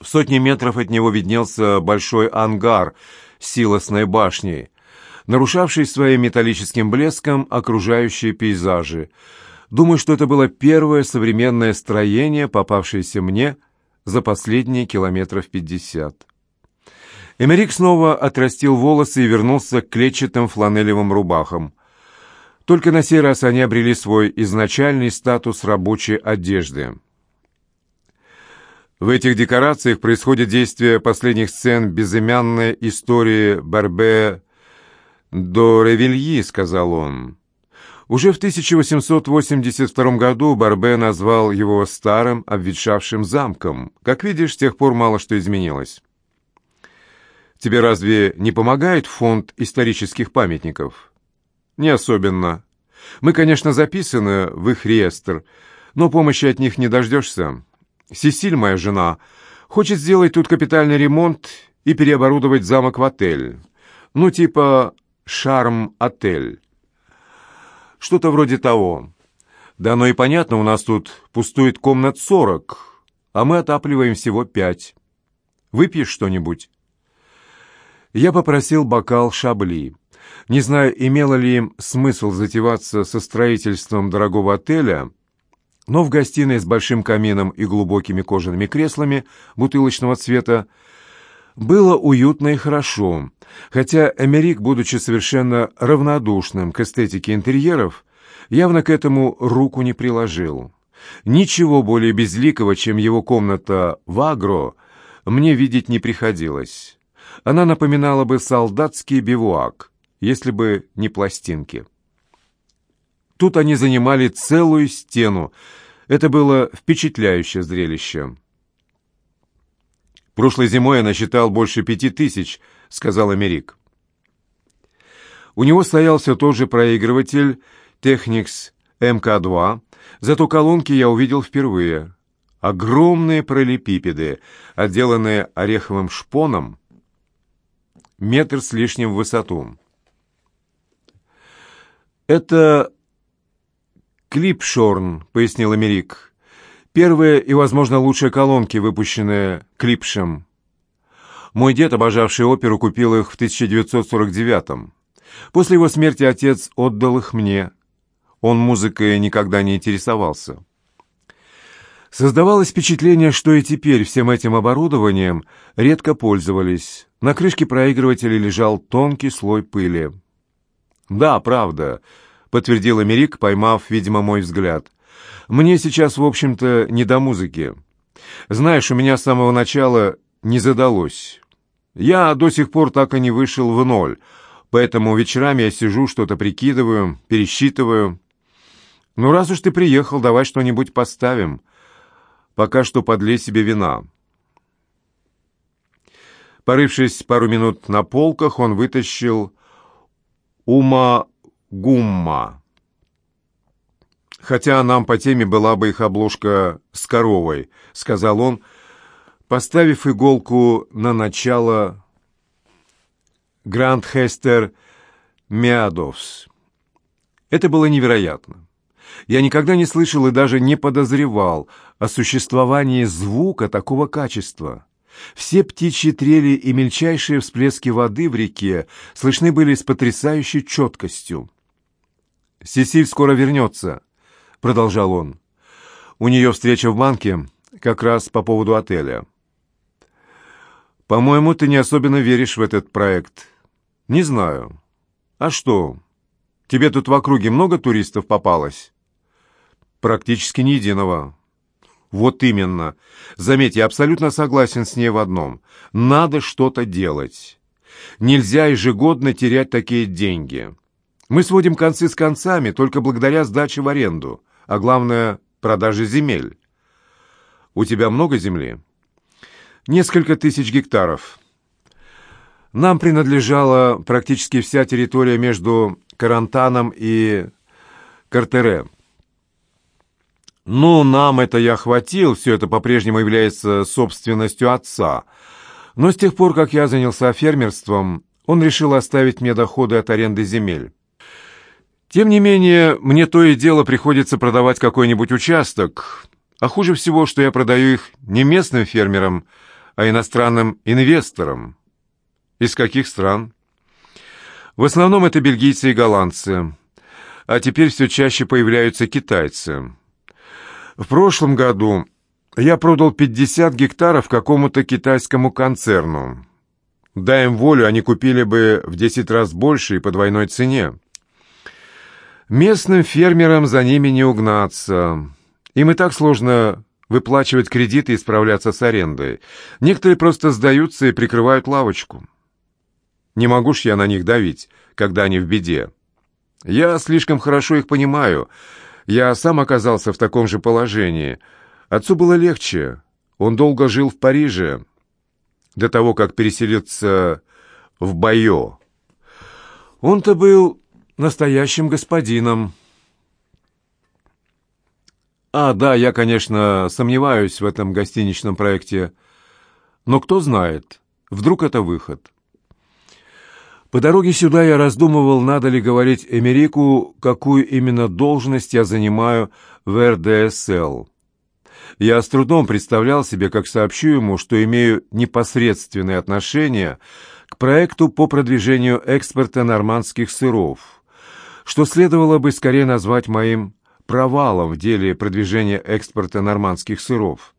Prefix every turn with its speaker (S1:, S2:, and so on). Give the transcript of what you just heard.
S1: В сотни метров от него виднелся большой ангар с силосной башней, нарушавший своим металлическим блеском окружающие пейзажи. Думаю, что это было первое современное строение, попавшееся мне за последние километров пятьдесят. Эмерик снова отрастил волосы и вернулся к клетчатым фланелевым рубахам. Только на сей раз они обрели свой изначальный статус рабочей одежды. В этих декорациях происходит действие последних сцен безымянной истории Барбе до Ревильи, сказал он. Уже в 1882 году Барбе назвал его старым обветшавшим замком. Как видишь, с тех пор мало что изменилось. Тебе разве не помогает фонд исторических памятников? Не особенно. Мы, конечно, записаны в их реестр, но помощи от них не дождешься. Сесиль, моя жена, хочет сделать тут капитальный ремонт и переоборудовать замок в отель. Ну, типа «Шарм-отель». Что-то вроде того. Да оно и понятно, у нас тут пустует комнат сорок, а мы отапливаем всего пять. Выпьешь что-нибудь? Я попросил бокал шабли. Не знаю, имело ли им смысл затеваться со строительством дорогого отеля, но в гостиной с большим камином и глубокими кожаными креслами бутылочного цвета было уютно и хорошо, хотя Эмерик, будучи совершенно равнодушным к эстетике интерьеров, явно к этому руку не приложил. Ничего более безликого, чем его комната в Агро, мне видеть не приходилось. Она напоминала бы солдатский бивуак, если бы не пластинки. Тут они занимали целую стену. Это было впечатляющее зрелище. «Прошлой зимой я насчитал больше пяти тысяч», — сказал Америк. У него стоял все тот же проигрыватель Technics MK2, зато колонки я увидел впервые. Огромные пролепипеды, отделанные ореховым шпоном, метр с лишним в высоту. «Это Клипшорн», — пояснил Америк. «Первые и, возможно, лучшие колонки, выпущенные Клипшем. Мой дед, обожавший оперу, купил их в 1949-м. После его смерти отец отдал их мне. Он музыкой никогда не интересовался». Создавалось впечатление, что и теперь всем этим оборудованием редко пользовались. На крышке проигрывателя лежал тонкий слой пыли. «Да, правда», — подтвердил Америк, поймав, видимо, мой взгляд. «Мне сейчас, в общем-то, не до музыки. Знаешь, у меня с самого начала не задалось. Я до сих пор так и не вышел в ноль, поэтому вечерами я сижу, что-то прикидываю, пересчитываю. Ну, раз уж ты приехал, давай что-нибудь поставим» пока что подлей себе вина. Порывшись пару минут на полках, он вытащил ума-гумма. «Хотя нам по теме была бы их обложка с коровой», — сказал он, поставив иголку на начало «Гранд Хестер Миадовс». Это было невероятно. Я никогда не слышал и даже не подозревал о существовании звука такого качества. Все птичьи трели и мельчайшие всплески воды в реке слышны были с потрясающей четкостью. «Сесиль скоро вернется», — продолжал он. «У нее встреча в банке как раз по поводу отеля». «По-моему, ты не особенно веришь в этот проект». «Не знаю». «А что, тебе тут в округе много туристов попалось?» Практически ни единого. Вот именно. Заметь, я абсолютно согласен с ней в одном. Надо что-то делать. Нельзя ежегодно терять такие деньги. Мы сводим концы с концами только благодаря сдаче в аренду, а главное – продаже земель. У тебя много земли? Несколько тысяч гектаров. Нам принадлежала практически вся территория между Карантаном и Картере. «Ну, нам это я хватил, все это по-прежнему является собственностью отца. Но с тех пор, как я занялся фермерством, он решил оставить мне доходы от аренды земель. Тем не менее, мне то и дело приходится продавать какой-нибудь участок, а хуже всего, что я продаю их не местным фермерам, а иностранным инвесторам. Из каких стран? В основном это бельгийцы и голландцы, а теперь все чаще появляются китайцы. В прошлом году я продал 50 гектаров какому-то китайскому концерну. Дай им волю, они купили бы в 10 раз больше и по двойной цене. Местным фермерам за ними не угнаться. Им и так сложно выплачивать кредиты и справляться с арендой. Некоторые просто сдаются и прикрывают лавочку. Не могу ж я на них давить, когда они в беде. Я слишком хорошо их понимаю. Я сам оказался в таком же положении. Отцу было легче. Он долго жил в Париже, до того, как переселиться в Байо. Он-то был настоящим господином. А, да, я, конечно, сомневаюсь в этом гостиничном проекте. Но кто знает, вдруг это выход. По дороге сюда я раздумывал, надо ли говорить Эмерику, какую именно должность я занимаю в РДСЛ. Я с трудом представлял себе, как сообщу ему, что имею непосредственное отношение к проекту по продвижению экспорта нормандских сыров, что следовало бы скорее назвать моим провалом в деле продвижения экспорта нормандских сыров.